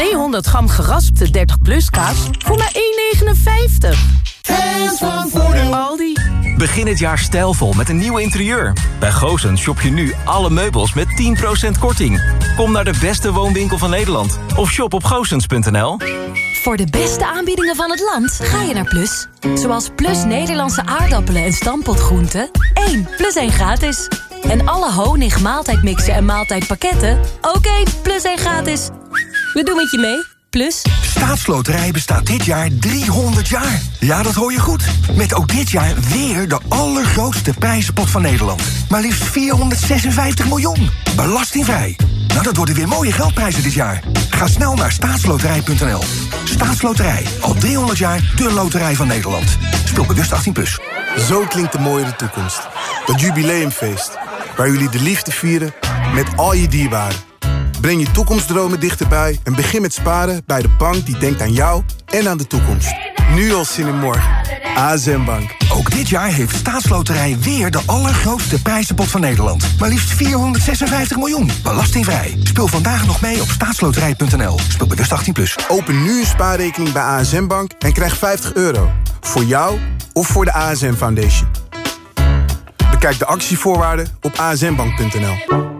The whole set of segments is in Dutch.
200 gram geraspte 30 plus kaas voor maar 1,59. Hands van Voordeel. Aldi. Begin het jaar stijlvol met een nieuw interieur. Bij Goosens shop je nu alle meubels met 10% korting. Kom naar de beste woonwinkel van Nederland. Of shop op goosens.nl. Voor de beste aanbiedingen van het land ga je naar Plus. Zoals Plus Nederlandse aardappelen en stampotgroenten. 1 plus 1 gratis. En alle honig, maaltijdmixen en maaltijdpakketten. Ook 1 plus 1 gratis. We doen het je mee. Plus. Staatsloterij bestaat dit jaar 300 jaar. Ja, dat hoor je goed. Met ook dit jaar weer de allergrootste prijzenpot van Nederland. Maar liefst 456 miljoen. Belastingvrij. Nou, dat worden weer mooie geldprijzen dit jaar. Ga snel naar staatsloterij.nl. Staatsloterij. Al 300 jaar de loterij van Nederland. Speel bewust 18+. Plus. Zo klinkt de mooie toekomst. Dat jubileumfeest. Waar jullie de liefde vieren met al je dierbaren. Breng je toekomstdromen dichterbij en begin met sparen bij de bank die denkt aan jou en aan de toekomst. Nu al zin in morgen. ASM Bank. Ook dit jaar heeft Staatsloterij weer de allergrootste prijzenpot van Nederland. Maar liefst 456 miljoen. Belastingvrij. Speel vandaag nog mee op staatsloterij.nl. Speel bewust 18+. Plus. Open nu een spaarrekening bij ASM Bank en krijg 50 euro. Voor jou of voor de ASM Foundation. Bekijk de actievoorwaarden op asmbank.nl.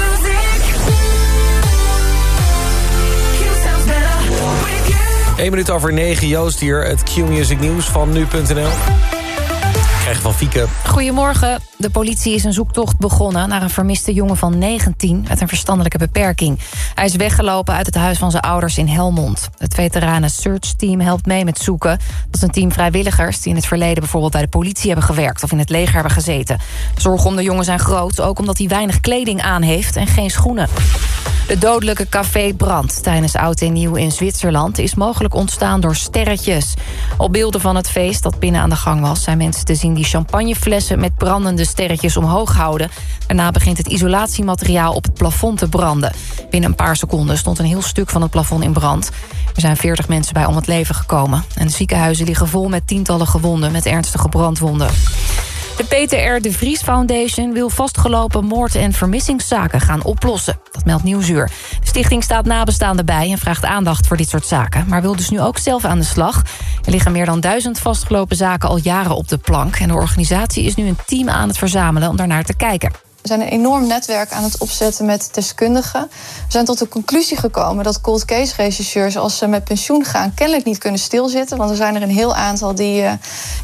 1 minuut over 9, Joost hier, het Q-music nieuws van nu.nl. Van Fieke. Goedemorgen. De politie is een zoektocht begonnen naar een vermiste jongen van 19 met een verstandelijke beperking. Hij is weggelopen uit het huis van zijn ouders in Helmond. Het veteranen Search Team helpt mee met zoeken. Dat is een team vrijwilligers die in het verleden bijvoorbeeld bij de politie hebben gewerkt of in het leger hebben gezeten. Zorgen om de jongen zijn groot, ook omdat hij weinig kleding aan heeft en geen schoenen. De dodelijke cafébrand tijdens Oud en Nieuw in Zwitserland... is mogelijk ontstaan door sterretjes. Op beelden van het feest dat binnen aan de gang was... zijn mensen te zien die champagneflessen met brandende sterretjes omhoog houden. Daarna begint het isolatiemateriaal op het plafond te branden. Binnen een paar seconden stond een heel stuk van het plafond in brand. Er zijn 40 mensen bij om het leven gekomen. En de ziekenhuizen liggen vol met tientallen gewonden... met ernstige brandwonden. De Peter R. de Vries Foundation wil vastgelopen moord- en vermissingszaken gaan oplossen. Dat meldt Nieuwsuur. De stichting staat nabestaanden bij en vraagt aandacht voor dit soort zaken... maar wil dus nu ook zelf aan de slag. Er liggen meer dan duizend vastgelopen zaken al jaren op de plank... en de organisatie is nu een team aan het verzamelen om daarnaar te kijken. We zijn een enorm netwerk aan het opzetten met deskundigen. We zijn tot de conclusie gekomen dat cold case rechercheurs... als ze met pensioen gaan, kennelijk niet kunnen stilzitten. Want er zijn er een heel aantal die uh,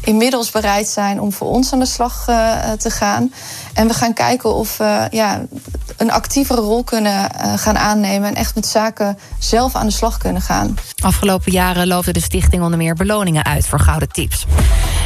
inmiddels bereid zijn... om voor ons aan de slag uh, te gaan. En we gaan kijken of we ja, een actievere rol kunnen gaan aannemen... en echt met zaken zelf aan de slag kunnen gaan. Afgelopen jaren loofde de stichting onder meer beloningen uit... voor gouden tips.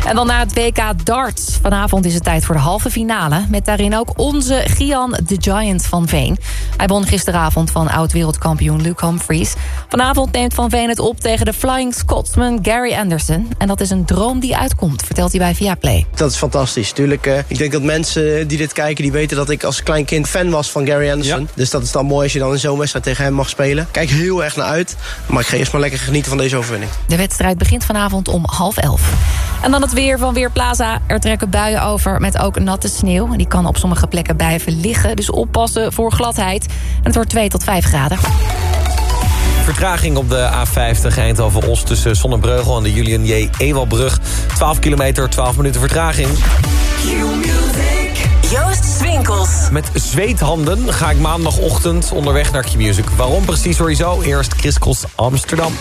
En dan naar het WK darts. Vanavond is het tijd voor de halve finale. Met daarin ook onze Gian de Giant van Veen. Hij won gisteravond van oud-wereldkampioen Luke Humphries. Vanavond neemt Van Veen het op tegen de Flying Scotsman Gary Anderson. En dat is een droom die uitkomt, vertelt hij bij Viaplay. Dat is fantastisch. Tuurlijk, uh, ik denk dat mensen die dit kijken... die weten dat ik als klein kind fan was van Gary Anderson. Ja. Dus dat is dan mooi als je dan in zo'n wedstrijd tegen hem mag spelen. Kijk heel erg naar uit. Maar ik ga eerst maar lekker genieten van deze overwinning. De wedstrijd begint vanavond om half elf. En dan het weer van Weerplaza. Er trekken buien over met ook natte sneeuw. Die kan op sommige plekken blijven liggen. Dus oppassen voor gladheid. En het wordt 2 tot 5 graden. Vertraging op de A50 Eindhoven-Oost tussen Zonnebreugel en de Julian J. Ewalbrug. 12 kilometer, 12 minuten vertraging. Joost Swinkels. Met zweethanden ga ik maandagochtend onderweg naar Q-Music. Waarom precies sowieso? Eerst Chris Amsterdam.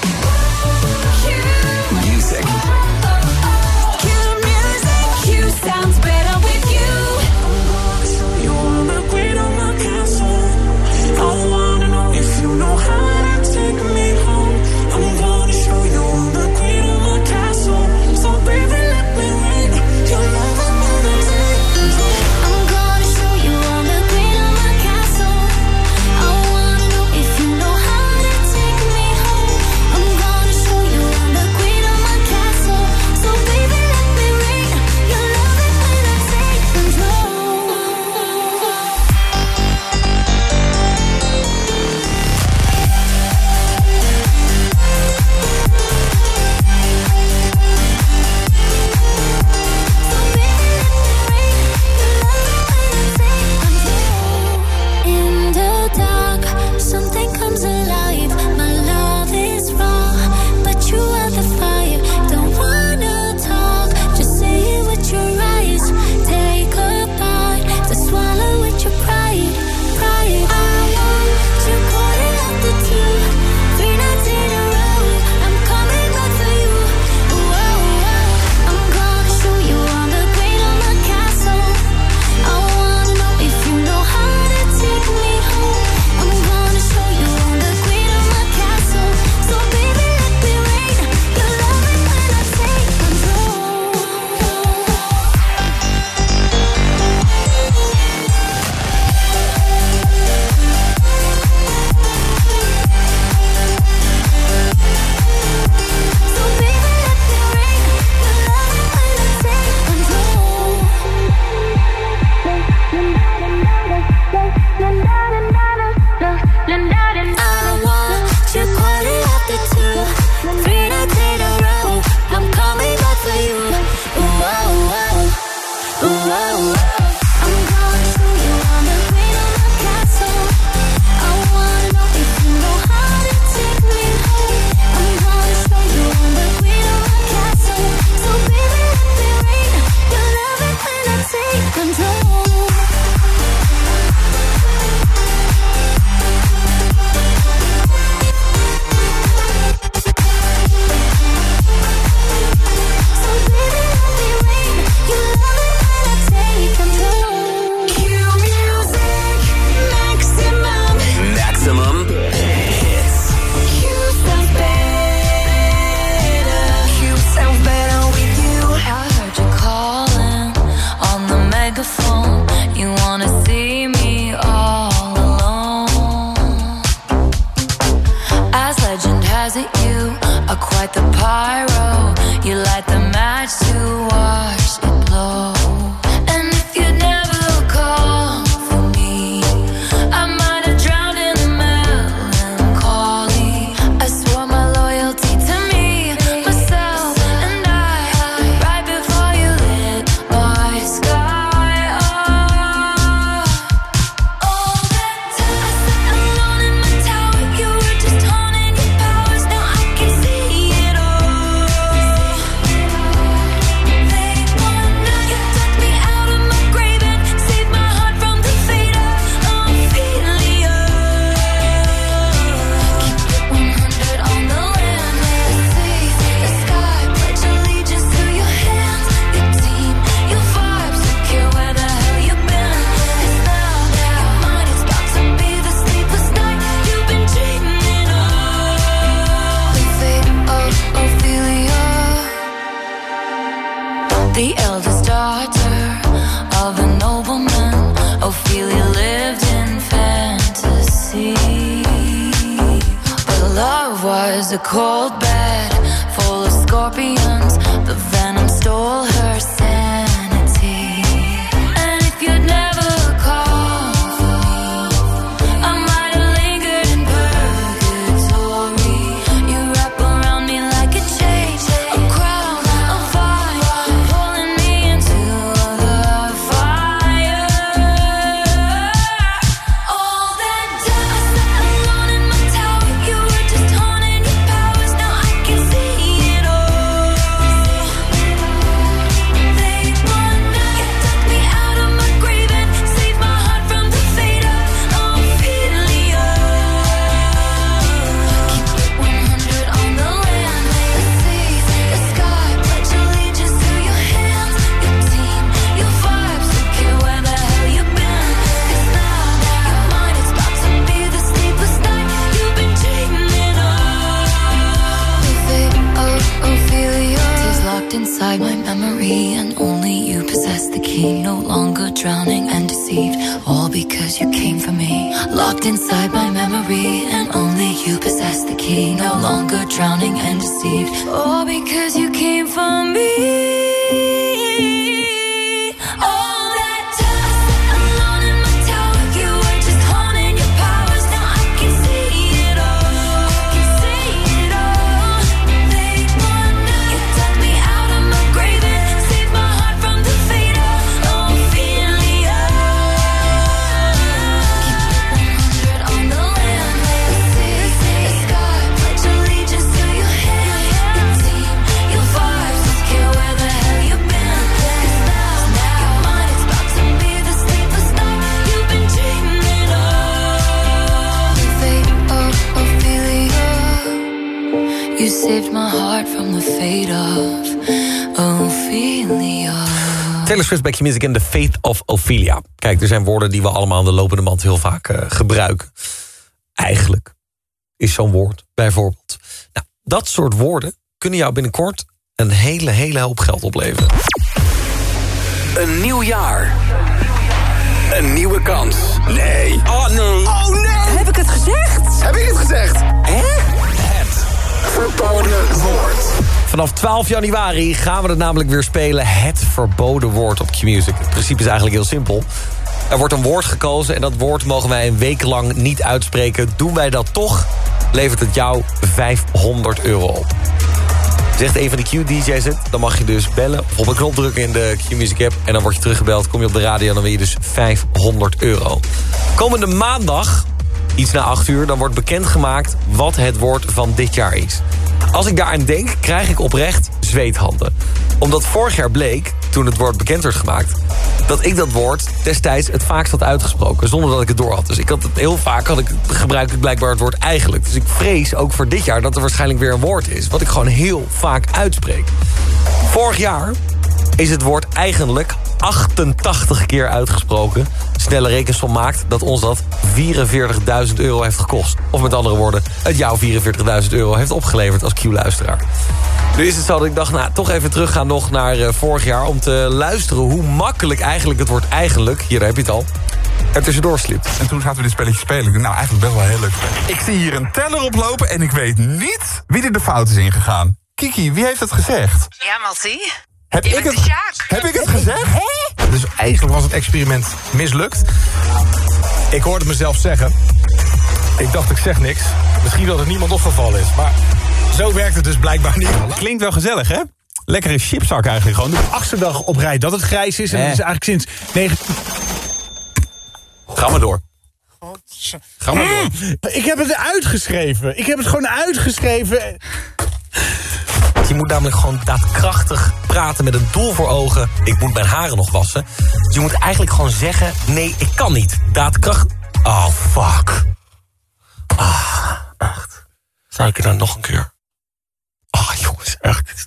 Drowning and deceived, all because Taylor Swift, Back Your Music in The Faith of Ophelia. Kijk, er zijn woorden die we allemaal aan de lopende band heel vaak eh, gebruiken. Eigenlijk is zo'n woord bijvoorbeeld. Nou, dat soort woorden kunnen jou binnenkort een hele, hele hoop geld opleveren. Een nieuw jaar. Een nieuwe kans. Nee. Oh nee. Oh nee. Heb ik het gezegd? Heb ik het gezegd? Hè? Het verboden woord. Vanaf 12 januari gaan we het namelijk weer spelen. Het verboden woord op Q-Music. Het principe is eigenlijk heel simpel. Er wordt een woord gekozen en dat woord mogen wij een week lang niet uitspreken. Doen wij dat toch, levert het jou 500 euro op. Zegt een van de Q-DJ's het, dan mag je dus bellen... of op een knop drukken in de Q-Music app... en dan word je teruggebeld, kom je op de radio... en dan win je dus 500 euro. Komende maandag, iets na 8 uur... dan wordt bekendgemaakt wat het woord van dit jaar is. Als ik daaraan denk, krijg ik oprecht zweethanden. Omdat vorig jaar bleek, toen het woord bekend werd gemaakt... dat ik dat woord destijds het vaakst had uitgesproken... zonder dat ik het door had. Dus ik had het heel vaak had ik, gebruik ik blijkbaar het woord eigenlijk. Dus ik vrees ook voor dit jaar dat er waarschijnlijk weer een woord is... wat ik gewoon heel vaak uitspreek. Vorig jaar is het woord eigenlijk 88 keer uitgesproken. Snelle rekensom maakt dat ons dat 44.000 euro heeft gekost. Of met andere woorden, het jou 44.000 euro heeft opgeleverd als Q-luisteraar. Nu is het zo dat ik dacht, nou, toch even teruggaan nog naar eh, vorig jaar... om te luisteren hoe makkelijk eigenlijk het woord eigenlijk... hier heb je het al, er tussendoor slipt. En toen zaten we dit spelletje spelen. Ik dacht, nou, eigenlijk best wel heel leuk. Ik zie hier een teller oplopen en ik weet niet wie er de fout is ingegaan. Kiki, wie heeft het gezegd? Ja, Mattie. Heb Je ik het, heb ik het gezegd? Dus eigenlijk was het experiment mislukt. Ik hoorde mezelf zeggen. Ik dacht, ik zeg niks. Misschien dat er niemand opgevallen is. Maar zo werkt het dus blijkbaar niet. Klinkt wel gezellig, hè? Lekkere chipzak eigenlijk gewoon. De achtste dag op rij dat het grijs is. En Eh. dat is eigenlijk sinds... 9... Ga maar door. Ga maar door. Ik heb het uitgeschreven. Ik heb het gewoon uitgeschreven. Je moet namelijk gewoon daadkrachtig praten met een doel voor ogen. Ik moet mijn haren nog wassen. Je moet eigenlijk gewoon zeggen... nee, ik kan niet. Daadkracht... Oh, fuck. Ah, echt. Zou ik het dan nog een keer? Ah, jongens, echt. Dit, is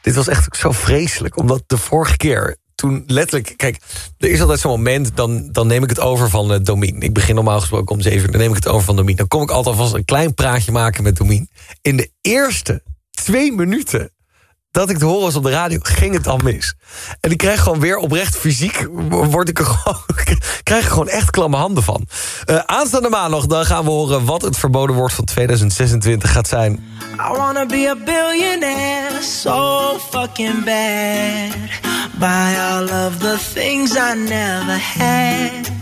dit was echt zo vreselijk. Omdat de vorige keer, toen letterlijk... Kijk, er is altijd zo'n moment, dan, dan neem ik het over van uh, Domien. Ik begin normaal gesproken om zeven uur, dan neem ik het over van Domien. Dan kom ik altijd vast een klein praatje maken met Domien. In de eerste twee minuten dat ik te horen was op de radio, ging het dan mis. En ik krijg gewoon weer oprecht fysiek... Word ik er gewoon, krijg er gewoon echt klamme handen van. Eh, aanstaande maandag dan gaan we horen wat het verboden woord van 2026 gaat zijn. I wanna be a billionaire, so fucking bad. Buy all of the things I never had.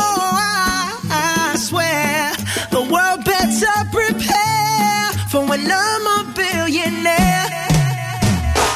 when I'm a billionaire.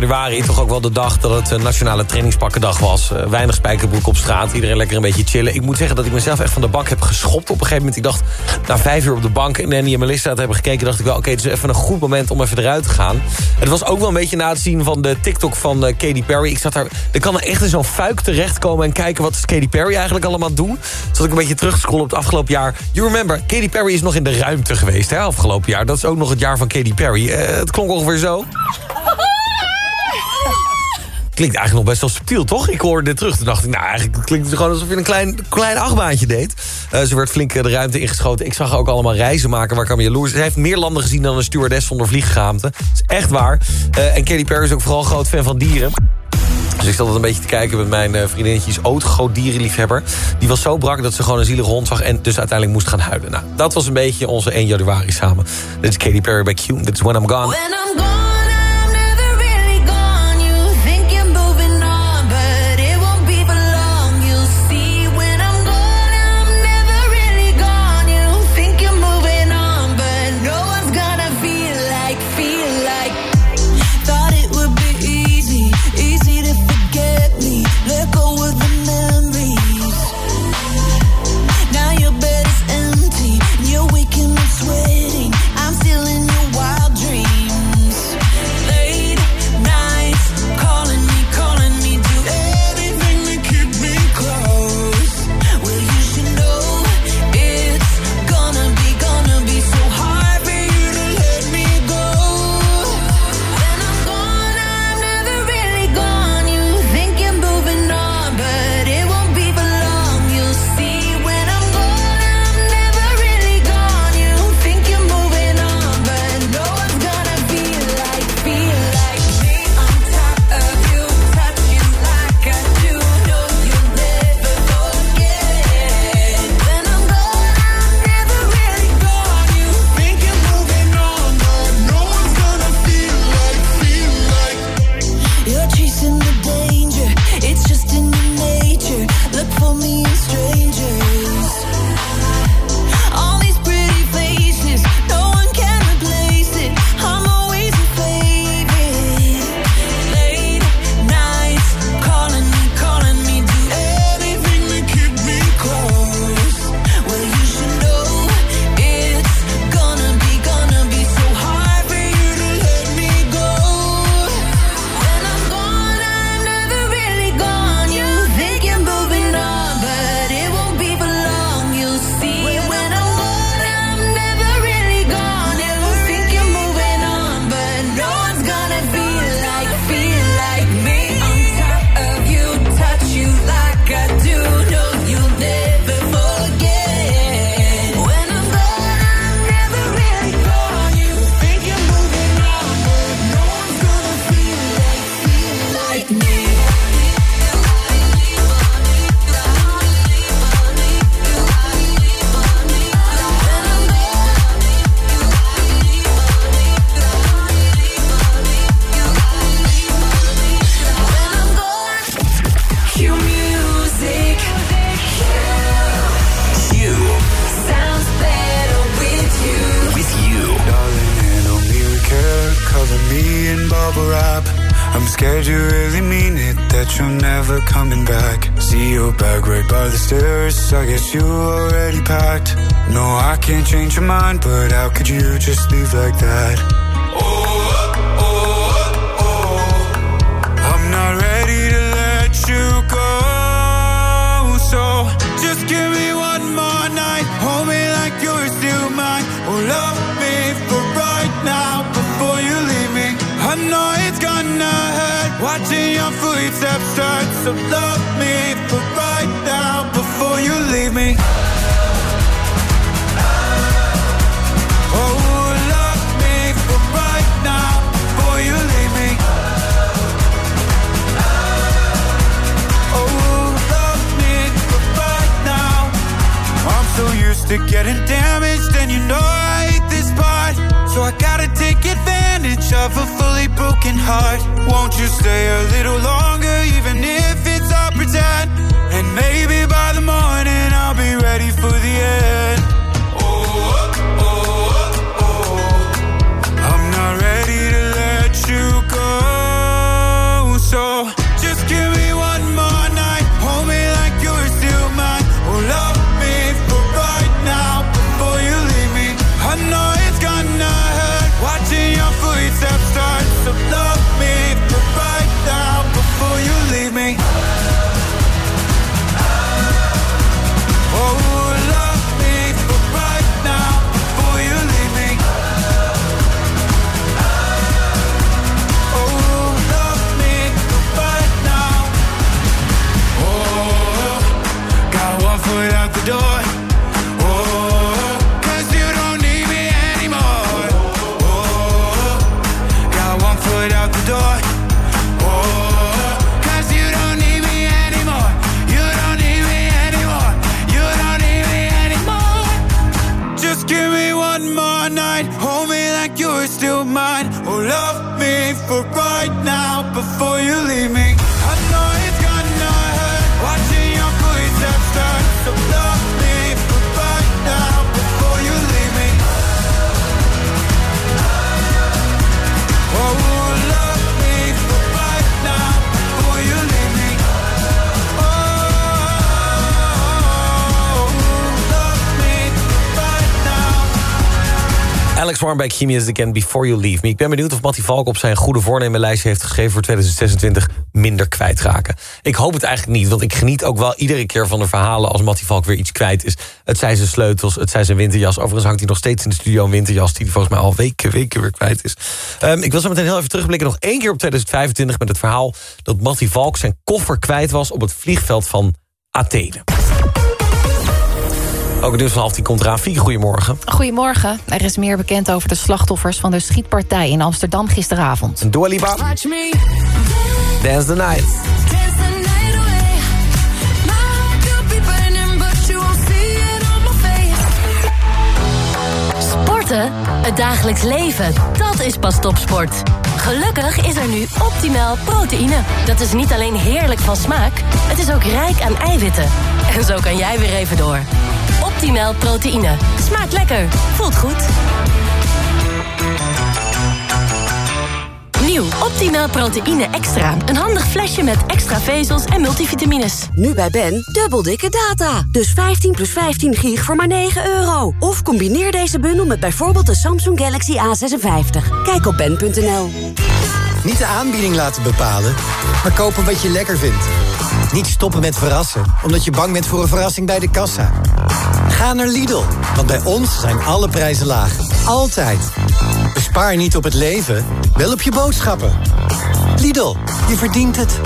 Januari, toch ook wel de dag dat het een nationale trainingspakkendag was. Eh, weinig spijkerbroek op straat, iedereen lekker een beetje chillen. Ik moet zeggen dat ik mezelf echt van de bank heb geschopt. Op een gegeven moment, ik dacht, na vijf uur op de bank... en Nanny en Melissa het hebben gekeken, dacht ik wel... oké, het is even een goed moment om even eruit te gaan. Het was ook wel een beetje na het zien van de TikTok van eh, Katy Perry. Ik zat daar, er kan er echt in zo'n fuik terechtkomen... en kijken wat is Katy Perry eigenlijk allemaal doen. Zat ik een beetje terug te scrollen op het afgelopen jaar. You remember, Katy Perry is nog in de ruimte geweest, hè, afgelopen jaar. Dat is ook nog het jaar van Katy Perry. Eh, het klonk ongeveer zo. Klinkt eigenlijk nog best wel subtiel, toch? Ik hoorde dit terug. Toen dacht ik, nou, eigenlijk klinkt het gewoon alsof je een klein, klein achtbaantje deed. Eh, ze werd flink eh, de ruimte ingeschoten. Ik zag ook allemaal reizen maken waar ik aan jaloers. Ze heeft meer landen gezien dan een stewardess zonder vlieggehaamte. Dat is echt waar. Eh, en Katy Perry is ook vooral groot fan van dieren. Dus ik zat altijd een beetje te kijken met mijn vriendinnetje. Is ook groot dierenliefhebber. Die was zo brak dat ze gewoon een zielige hond zag... en dus uiteindelijk moest gaan huilen. Nou, dat was een beetje onze 1 januari samen. Dit is Katy Perry bij Q. Dit is When I'm Gone. When I'm gone, of a fully broken heart. Won't you stay a little longer, Alex Warnbeck, Chemius Again, Before You Leave Me. Ik ben benieuwd of Mattie Valk op zijn goede voornemenlijstje heeft gegeven... voor 2026 minder kwijtraken. Ik hoop het eigenlijk niet, want ik geniet ook wel iedere keer van de verhalen... als Mattie Valk weer iets kwijt is. Het zijn zijn sleutels, het zijn zijn winterjas. Overigens hangt hij nog steeds in de studio een winterjas... die volgens mij al weken, weken weer kwijt is. Ehm, ik wil zo meteen heel even terugblikken nog één keer op 2025... met het verhaal dat Mattie Valk zijn koffer kwijt was... op het vliegveld van Athene. Ook het nieuws van half die komt eraan. Fieke, goedemorgen. Goedemorgen. Er is meer bekend over de slachtoffers van de schietpartij in Amsterdam gisteravond. Dua Lipa. Watch me. Dance the Night. Sporten? Het dagelijks leven, dat is pas topsport. Gelukkig is er nu optimaal proteïne. Dat is niet alleen heerlijk van smaak, het is ook rijk aan eiwitten. En zo kan jij weer even door. Optimaal proteïne. Smaakt lekker, voelt goed. Nieuw Optimaal proteïne extra. Een handig flesje met extra vezels en multivitamines. Nu bij Ben, dubbel dikke data. Dus 15 plus 15 gig voor maar 9 euro. Of combineer deze bundel met bijvoorbeeld de Samsung Galaxy A56. Kijk op ben.nl. Niet de aanbieding laten bepalen, maar kopen wat je lekker vindt. Niet stoppen met verrassen, omdat je bang bent voor een verrassing bij de kassa. Ga naar Lidl, want bij ons zijn alle prijzen laag. Altijd. Bespaar niet op het leven, wel op je boodschappen. Lidl, je verdient het.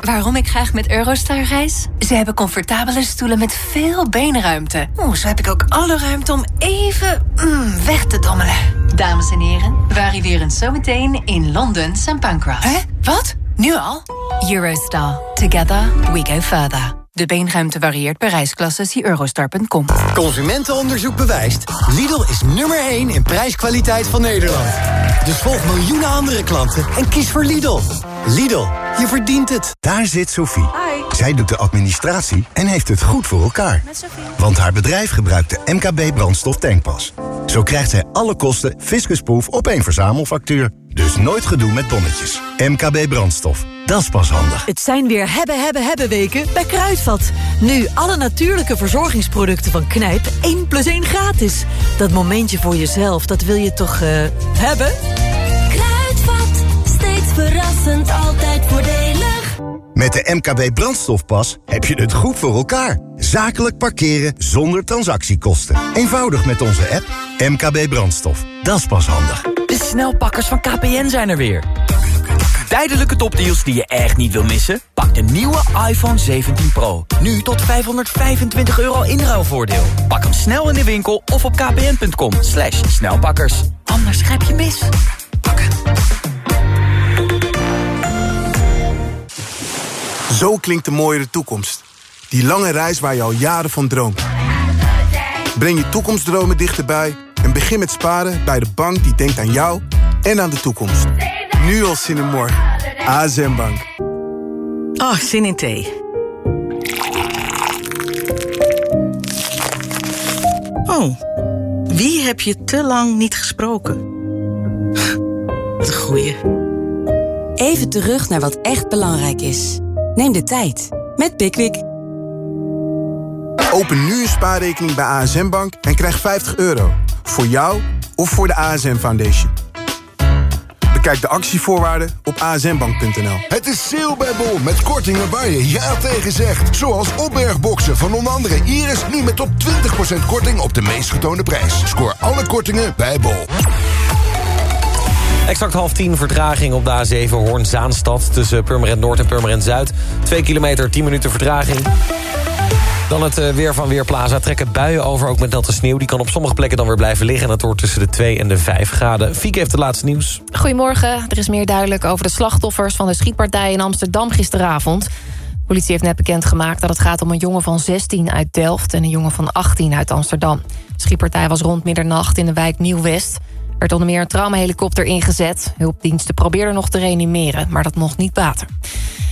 Waarom ik graag met Eurostar reis? Ze hebben comfortabele stoelen met veel beenruimte. Oeh, zo heb ik ook alle ruimte om even mm, weg te dommelen. Dames en heren, we arriveren zometeen in Londen St. Pancras. Hè? Wat? Nu al? Eurostar. Together we go further. De beenruimte varieert per reisklasse. Zie eurostar.com. Consumentenonderzoek bewijst. Lidl is nummer 1 in prijskwaliteit van Nederland. Dus volg miljoenen andere klanten en kies voor Lidl. Lidl, je verdient het. Daar zit Sophie. Zij doet de administratie en heeft het goed voor elkaar. Want haar bedrijf gebruikt de MKB brandstof tankpas. Zo krijgt zij alle kosten fiscusproof op één verzamelfactuur. Dus nooit gedoe met bonnetjes. MKB brandstof. Dat is pas handig. Het zijn weer hebben, hebben, hebben weken bij Kruidvat. Nu alle natuurlijke verzorgingsproducten van Knijp 1 plus 1 gratis. Dat momentje voor jezelf, dat wil je toch eh, hebben? Kruidvat, steeds verrassend, altijd voordelig. Met de MKB brandstofpas heb je het goed voor elkaar. Zakelijk parkeren zonder transactiekosten. Eenvoudig met onze app MKB brandstof. Dat is pas handig. De snelpakkers van KPN zijn er weer. Tijdelijke topdeals die je echt niet wil missen? Pak de nieuwe iPhone 17 Pro. Nu tot 525 euro inruilvoordeel. Pak hem snel in de winkel of op kpn.com. Slash snelpakkers. Anders grijp je mis. Zo klinkt de mooiere toekomst. Die lange reis waar je al jaren van droomt. Breng je toekomstdromen dichterbij en begin met sparen bij de bank die denkt aan jou en aan de toekomst. Nu al zin in morgen. ASM Bank. Oh, zin in thee. Oh, wie heb je te lang niet gesproken? Wat een goeie. Even terug naar wat echt belangrijk is. Neem de tijd met Pickwick. Open nu een spaarrekening bij ASM Bank en krijg 50 euro. Voor jou of voor de ASM Foundation. Bekijk de actievoorwaarden op asmbank.nl. Het is sale bij Bol met kortingen waar je ja tegen zegt. Zoals opbergboxen van onder andere Iris nu met tot 20% korting op de meest getoonde prijs. Scoor alle kortingen bij Bol. Exact half tien vertraging op de A7 Hoorn-Zaanstad... tussen Purmerend Noord en Purmerend Zuid. 2 kilometer, 10 minuten vertraging. Dan het eh, weer van Weerplaza. Trekken buien over, ook met natte sneeuw. Die kan op sommige plekken dan weer blijven liggen. En dat wordt tussen de 2 en de 5 graden. Fieke heeft het laatste nieuws. Goedemorgen. Er is meer duidelijk over de slachtoffers van de schietpartij in Amsterdam gisteravond. Politie heeft net bekendgemaakt dat het gaat om een jongen van 16 uit Delft... en een jongen van 18 uit Amsterdam. De schietpartij was rond middernacht in de wijk Nieuw-West. Er werd onder meer een traumahelikopter ingezet. Hulpdiensten probeerden nog te reanimeren, maar dat mocht niet baten.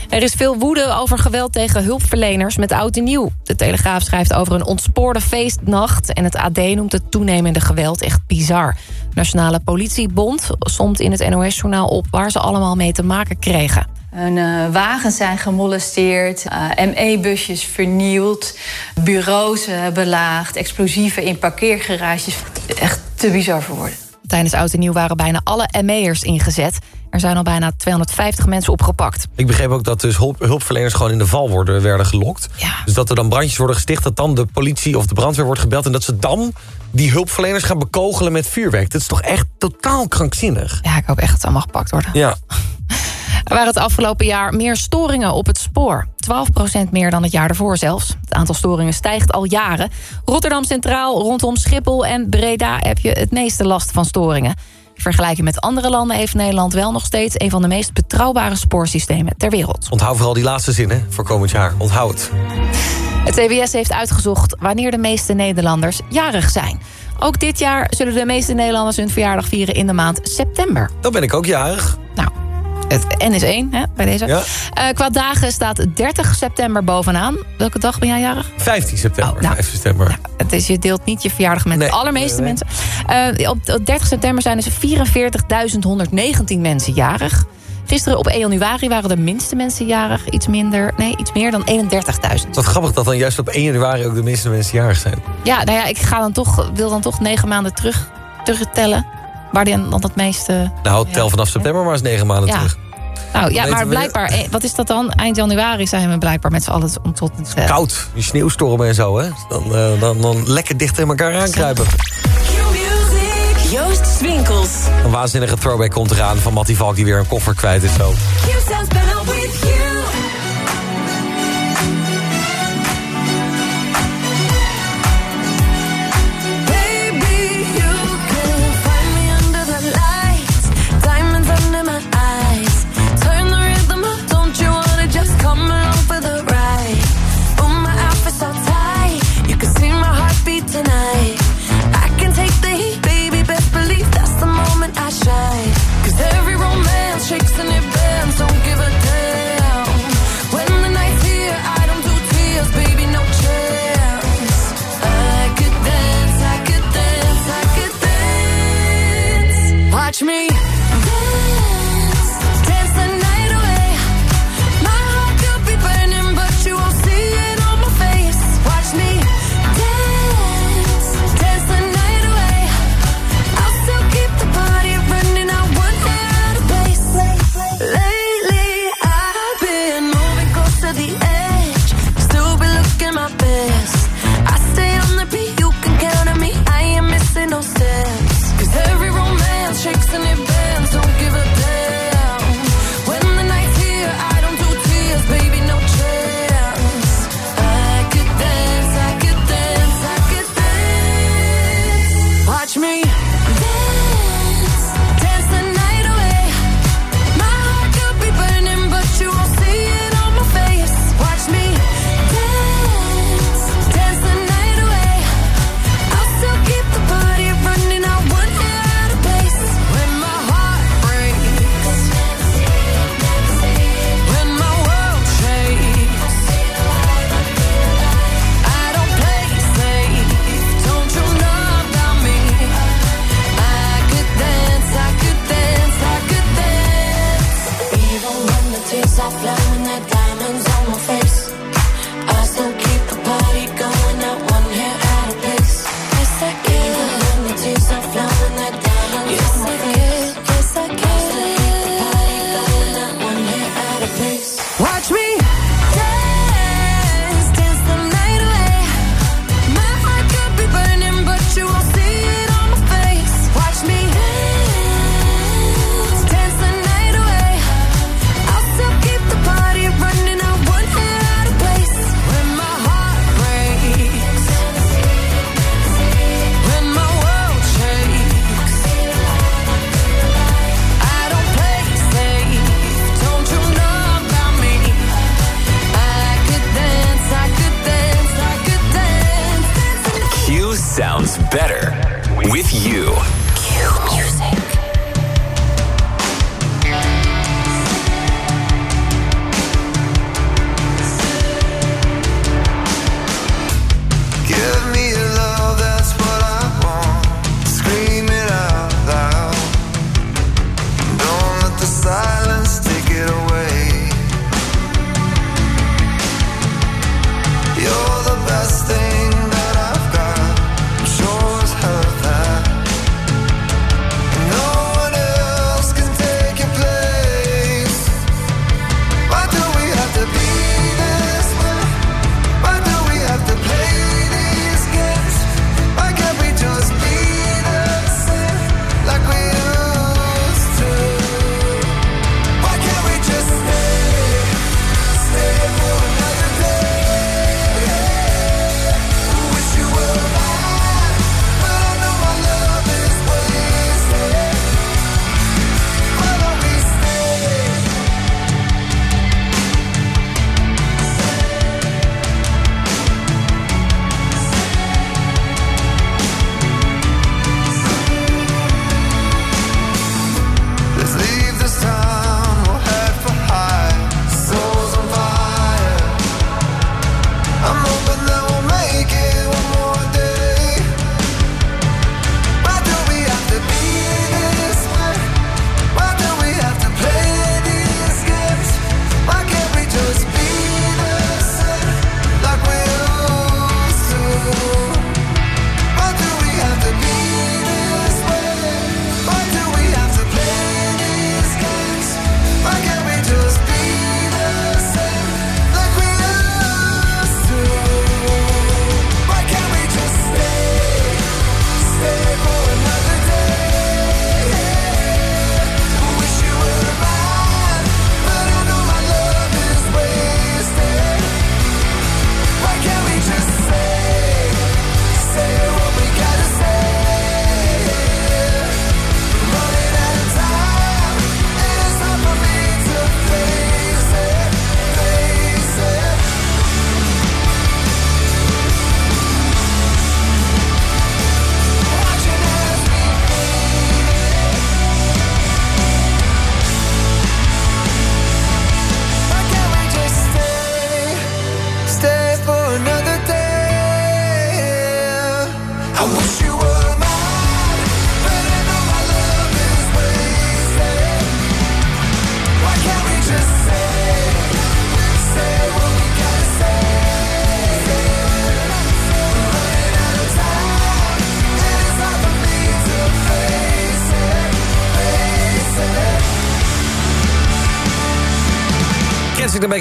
Er is veel woede over geweld tegen hulpverleners met oud en nieuw. De Telegraaf schrijft over een ontspoorde feestnacht... en het AD noemt het toenemende geweld echt bizar. Nationale Politiebond somt in het NOS-journaal op... waar ze allemaal mee te maken kregen. Hun eh, wagens zijn gemolesteerd, eh, ME-busjes vernield, bureaus eh, belaagd, explosieven in parkeergarages. Echt te bizar voor woorden. Tijdens oud en nieuw waren bijna alle ME'ers ingezet. Er zijn al bijna 250 mensen opgepakt. Ik begreep ook dat dus hulp, hulpverleners gewoon in de val worden, werden gelokt. Dus dat er dan brandjes worden gesticht, dat dan de politie of de brandweer wordt gebeld... en dat ze dan die hulpverleners gaan bekogelen met vuurwerk. Dat is toch echt totaal krankzinnig? Ja, ik hoop echt dat het allemaal gepakt worden. Ja. Er waren het afgelopen jaar meer storingen op het spoor. 12% meer dan het jaar ervoor zelfs. Het aantal storingen stijgt al jaren. Rotterdam Centraal, rondom Schiphol en Breda... heb je het meeste last van storingen. In vergelijking met andere landen heeft Nederland wel nog steeds... een van de meest betrouwbare spoorsystemen ter wereld. Onthoud vooral die laatste zin hè, voor komend jaar. Onthoud het. Het CBS heeft uitgezocht wanneer de meeste Nederlanders jarig zijn. Ook dit jaar zullen de meeste Nederlanders hun verjaardag vieren in de maand september. Dan ben ik ook jarig. Nou, het N is 1 hè, bij deze. Ja. Eh, qua dagen staat 30 september bovenaan. Welke dag ben jij jarig? 15 september. Oh, nou. 5 september. Het is, je deelt niet je verjaardag met Nee. de allermeeste Nee, mensen. Eh, op, op 30 september zijn dus 44.119 mensen jarig. Gisteren op 1 januari waren de minste mensen jarig. Iets minder, nee, iets meer dan 31.000. Wat grappig dat dan juist op 1 januari ook de meeste mensen jarig zijn. Ja, nou ja, ik ga dan toch, wil dan toch negen maanden terug, terugtellen. Waar die dan het meeste... Nou, tel vanaf september maar eens 9 maanden Ja. terug. Nou ja, maar blijkbaar, eh, wat is dat dan? Eind januari zijn we blijkbaar met z'n allen om tot het... Koud, die sneeuwstormen en zo, hè. Dan, eh, dan, dan lekker dicht in elkaar aankruipen. Joost Swinkels. Een waanzinnige throwback komt eraan van Mattie Valk... die weer een koffer kwijt is zo.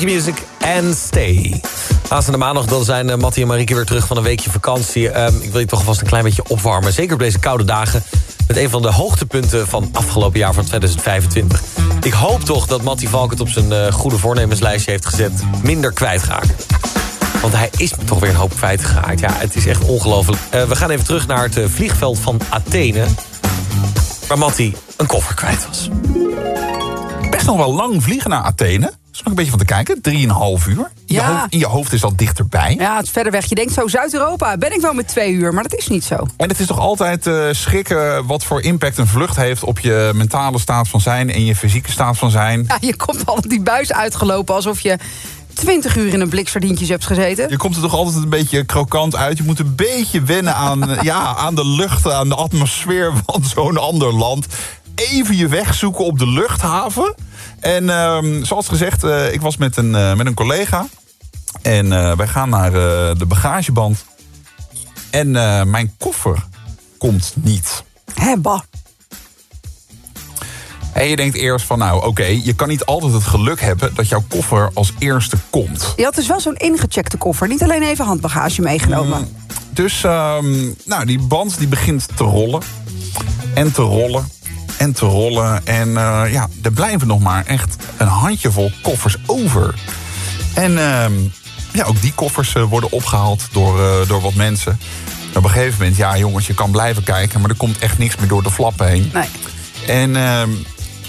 Music en Stay. Aanstaande maandag dan zijn uh, Mattie en Marieke weer terug van een weekje vakantie. Ehm, ik wil je toch alvast een klein beetje opwarmen. Zeker op deze koude dagen. Met een van de hoogtepunten van afgelopen jaar van 2025. Ik hoop toch dat Mattie Valk het op zijn eh, goede voornemenslijstje heeft gezet. Minder kwijtraken. Want hij is toch weer een hoop kwijtgeraakt. Ja, het is echt ongelooflijk. Eh, we gaan even terug naar het eh, vliegveld van Athene. Waar Mattie een koffer kwijt was. Best nog wel lang vliegen naar Athene. Nog een beetje van te kijken. Drieënhalf uur. In, je Ja. hoofd, in je hoofd is dat dichterbij. Ja, het is verder weg. Je denkt zo Zuid-Europa. Ben ik wel met twee uur, maar dat is niet zo. En het is toch altijd eh, schrikken wat voor impact een vlucht heeft... op je mentale staat van zijn en je fysieke staat van zijn. Ja, je komt al op die buis uitgelopen alsof je 20 uur in een blik sardientjes hebt gezeten. Je komt er toch altijd een beetje krokant uit. Je moet een beetje wennen aan, ja, aan de lucht, aan de atmosfeer van zo'n ander land. Even je weg zoeken op de luchthaven. En ehm, zoals gezegd, eh, ik was met een, eh, met een collega. En eh, wij gaan naar de bagageband. En mijn koffer komt niet. Bah. En je denkt eerst van, nou oké, je kan niet altijd het geluk hebben... dat jouw koffer als eerste komt. Je had dus wel zo'n ingecheckte koffer. Niet alleen even handbagage meegenomen. Dus ehm, nou, die band die begint te rollen. En te rollen. En te rollen. En eh, ja, er blijven nog maar echt een handjevol koffers over. En ehm, ja, ook die koffers eh, worden opgehaald door, eh, door wat mensen. Op een gegeven moment, ja jongens, je kan blijven kijken... maar er komt echt niks meer door de flappen heen. Nee. En ehm,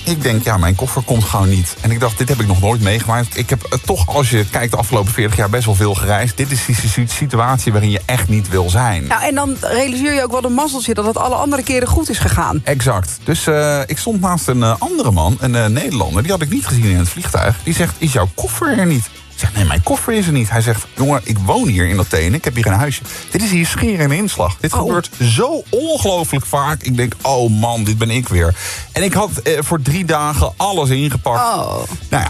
ik denk, ja, mijn koffer komt gewoon niet. En ik dacht, dit heb ik nog nooit meegemaakt. Ik heb eh, toch, als je kijkt de afgelopen 40 jaar, best wel veel gereisd. Dit is die si- situatie waarin je echt niet wil zijn. Nou, en dan realiseer je ook wel de mazzeltje dat het alle andere keren goed is gegaan. Exact. Dus eh, ik stond naast een eh, andere man, een Nederlander. Die had ik niet gezien in het vliegtuig. Die zegt, is jouw koffer er niet? Zeg, nee, mijn koffer is er niet. Hij zegt, jongen, ik woon hier in Athene. Ik heb hier een huisje. Dit is hier scheer en inslag. Dit gebeurt zo ongelooflijk vaak. Ik denk, oh man, dit ben ik weer. En ik had eh, voor drie dagen alles ingepakt. Nou ja,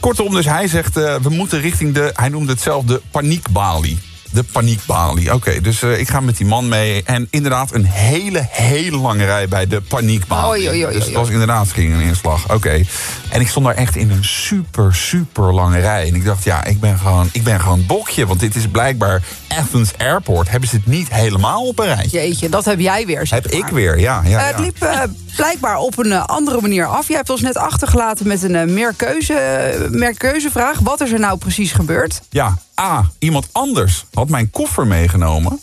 kortom, dus hij zegt, eh, we moeten richting de... Hij noemde het zelf de paniekbalie. De paniekbalie. Oké, dus eh, ik ga met die man mee. En inderdaad een hele, hele lange rij bij de paniekbalie. Oei, dus het oei. was inderdaad ging een inslag. Oké. En ik stond daar echt in een super, super lange rij. En ik dacht, ja, ik ben gewoon, ik ben gewoon bokje. Want dit is blijkbaar Athens Airport. Hebben ze het niet helemaal op een rijtje? Jeetje, dat heb jij weer. Heb maar. ik weer, ja. ja, Eh, het liep eh, blijkbaar op een andere manier af. Jij hebt ons net achtergelaten met een meerkeuze, meerkeuzevraag. Wat is er nou precies gebeurd? Ja, A, iemand anders had mijn koffer meegenomen.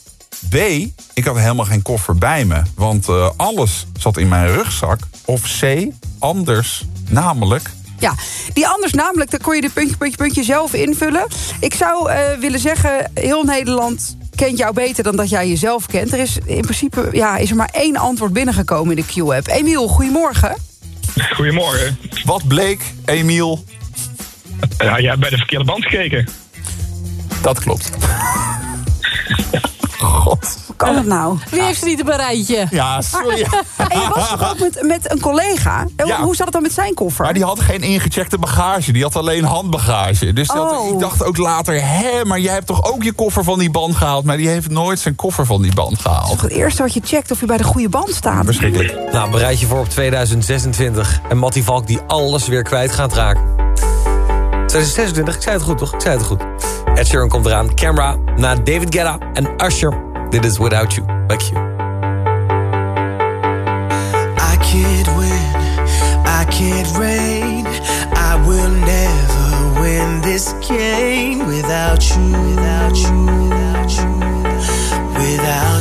B, ik had helemaal geen koffer bij me. Want eh, alles zat in mijn rugzak. Of C, anders, namelijk... Ja, die anders namelijk, dan kon je de puntje, puntje, puntje zelf invullen. Ik zou eh, willen zeggen, heel Nederland kent jou beter dan dat jij jezelf kent. Er is in principe ja, is er maar één antwoord binnengekomen in de Q-app. Emiel, goedemorgen. Goedemorgen. Wat bleek, Emiel? Ja, jij hebt bij de verkeerde band gekeken. Dat klopt. Hoe kan het nou? Wie heeft ze niet op een rijtje? Ja, sorry. En je was toch ook met, met een collega? Ja. Hoe zat het dan met zijn koffer? Maar die had geen ingecheckte bagage. Die had alleen handbagage. Dus had- Oh. ik dacht ook later... hé, maar jij hebt toch ook je koffer van die band gehaald? Maar die heeft nooit zijn koffer van die band gehaald. Het eerste wat je checkt of je bij de goede band staat. Verschrikkelijk. Nou, bereid je voor op 2026. En Mattie Valk die alles weer kwijt gaat raken. 2026, ik zei het goed toch? Ik zei het goed. Ed Sheeran komt eraan. Camera na David Guetta en Usher. Dit is Without You. Back you. I can't win, I can't reign. I will never win this game without you, without you, without you, without you,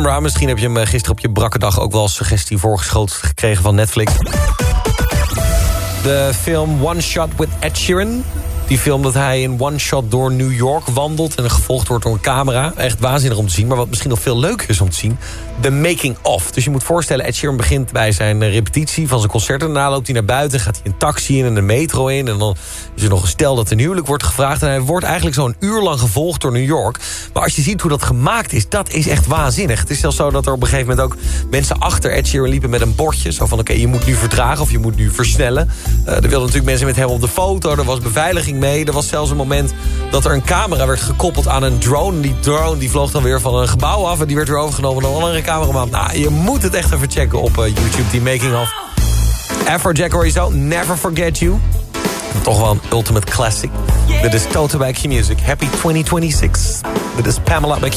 Misschien heb je hem eh, gisteren op je brakke dag... ook wel als suggestie voorgeschoten gekregen van Netflix. De film One Shot with Ed Sheeran. Die film dat hij in one shot door New York wandelt... en gevolgd wordt door een camera. Echt waanzinnig om te zien. Maar wat misschien nog veel leuker is om te zien... de making of. Dus je moet voorstellen, Ed Sheeran begint bij zijn eh, repetitie... van zijn concert. En daarna loopt hij naar buiten, gaat hij een taxi in en een metro in. En dan is nog een stel dat een huwelijk wordt gevraagd. En hij wordt eigenlijk zo'n uur lang gevolgd door New York. Maar als je ziet hoe dat gemaakt is, dat is echt waanzinnig. Het is zelfs zo dat er op een gegeven moment ook mensen achter Ed Sheeran liepen met een bordje. Zo van, oké, je moet nu vertragen of je moet nu versnellen. Eh, er wilden natuurlijk mensen met hem op de foto. Er was beveiliging mee. Er was zelfs een moment dat er een camera werd gekoppeld aan een drone. Die drone die vloog dan weer van een gebouw af. En die werd weer overgenomen door een andere cameraman. Nou, je moet het echt even checken op eh, YouTube, die making of. Afrojack zo, Never Forget You. Toch wel een ultimate classic. Dit is Toto bij Q-Music. Happy 2026. Dit is Pamela bij.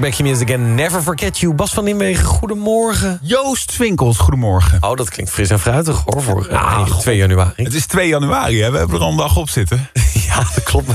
Back Your Music en Never Forget You. Bas van Nimwegen, goedemorgen. Joost Swinkels, goedemorgen. Oh, dat klinkt fris en fruitig hoor, voor eh, 2 januari. Het is 2 januari, hè? we hebben er al een dag op zitten. ja, dat klopt.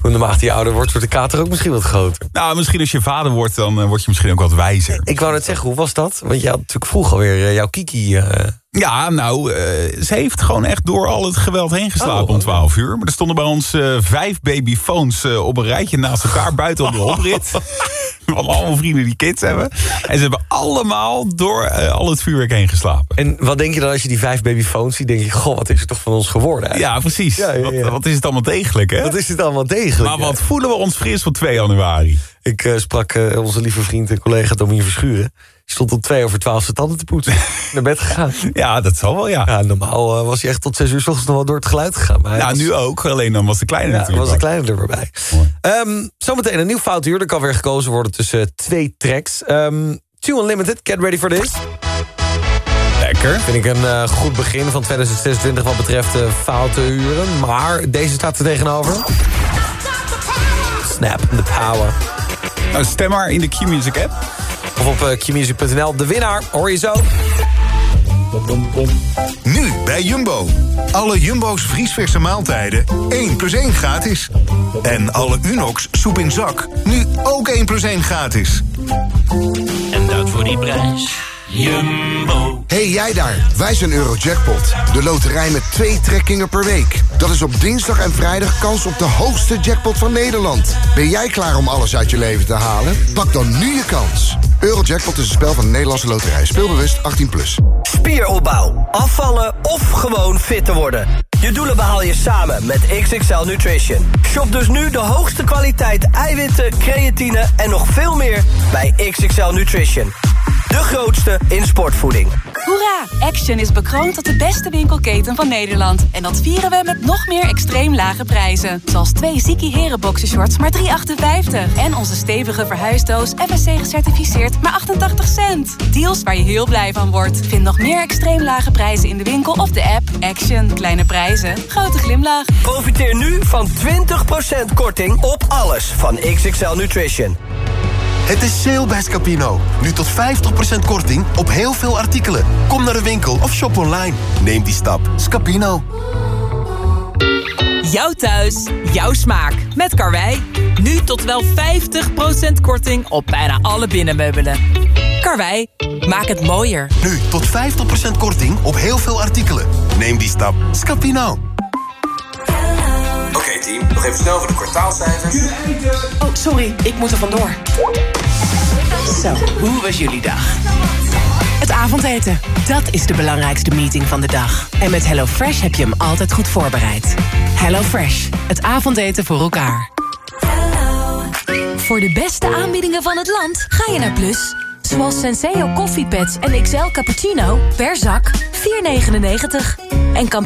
Hoe naarmate je ouder wordt, wordt de kater ook misschien wat groter. Nou, misschien als je vader wordt, dan eh, word je misschien ook wat wijzer. Ik wou net zeggen, hoe was dat? Want je had natuurlijk vroeg alweer eh, jouw kiki... eh, Ja, nou, eh, ze heeft gewoon echt door al het geweld heen geslapen om 12 uur. Maar er stonden bij ons eh, vijf babyfoons eh, op een rijtje naast elkaar buiten op de oprit. Van allemaal vrienden die kids hebben. En ze hebben allemaal door al het vuurwerk heen geslapen. En wat denk je dan als je die vijf babyfoons ziet? Denk je, goh, wat is er toch van ons geworden? eigenlijk? Ja, precies. Ja, ja, ja. Wat, wat is het allemaal degelijk, hè? Wat is dit allemaal degelijk? Maar wat voelen we ons fris op 2 januari? Ik sprak onze lieve vriend en collega Domien Verschuren. Stond om twee over twaalf zijn tanden te poetsen. Naar bed gegaan. Ja, dat zal wel, ja. Ja, normaal eh, was hij echt tot zes uur ochtends nog wel door het geluid gegaan. Maar Nou, was- nu ook. Alleen dan was de kleine Ja, was wakker. kleine er weer bij. Ehm, zometeen een nieuw foutuur. Er kan weer gekozen worden tussen eh, twee tracks. Ehm Two Unlimited, get ready for this. Lekker. Vind ik een eh, goed begin van 2026 wat betreft uh, foute uren. Maar deze staat er tegenover. Snap the power. Nou, stem maar in de Q-Music app. Of op uh, qmusic.nl. De winnaar hoor je zo. Nu bij Jumbo. Alle Jumbo's vriesverse maaltijden 1 plus 1 gratis. En alle Unox soep in zak nu ook 1 plus 1 gratis. En dat voor die prijs. Jumbo. hey, jij daar, wij zijn Eurojackpot. De loterij met twee trekkingen per week. Dat is op dinsdag en vrijdag kans op de hoogste jackpot van Nederland. Ben jij klaar om alles uit je leven te halen? Pak dan nu je kans. Eurojackpot is een spel van de Nederlandse loterij. Speelbewust 18+. Plus. Spieropbouw, afvallen of gewoon fit te worden. Je doelen behaal je samen met XXL Nutrition. Shop dus nu de hoogste kwaliteit eiwitten, creatine en nog veel meer bij XXL Nutrition. De grootste in sportvoeding. Hoera! Action is bekroond tot de beste winkelketen van Nederland. En dat vieren we met nog meer extreem lage prijzen. Zoals twee Ziki Heren boxershorts maar 3,58. En onze stevige verhuisdoos FSC gecertificeerd maar 88 cent. Deals waar je heel blij van wordt. Vind nog meer extreem lage prijzen in de winkel of de app. Action. Kleine prijzen. Grote glimlach. Profiteer nu van 20% korting op alles van XXL Nutrition. Het is sale bij Scapino. Nu tot 50% korting op heel veel artikelen. Kom naar de winkel of shop online. Neem die stap. Scapino. Jouw thuis, jouw smaak. Met Karwei. Nu tot wel 50% korting op bijna alle binnenmeubelen. Karwei, maak het mooier. Nu tot 50% korting op heel veel artikelen. Neem die stap. Scapino. Oké team, nog even snel voor de kwartaalcijfers. Oh, sorry, ik moet er vandoor. Zo, hoe was jullie dag? Het avondeten, dat is de belangrijkste meeting van de dag. En met HelloFresh heb je hem altijd goed voorbereid. HelloFresh, het avondeten voor elkaar. Voor de beste aanbiedingen van het land ga je naar Plus. Zoals Senseo koffiepads en XL cappuccino per zak 4,99. En Campina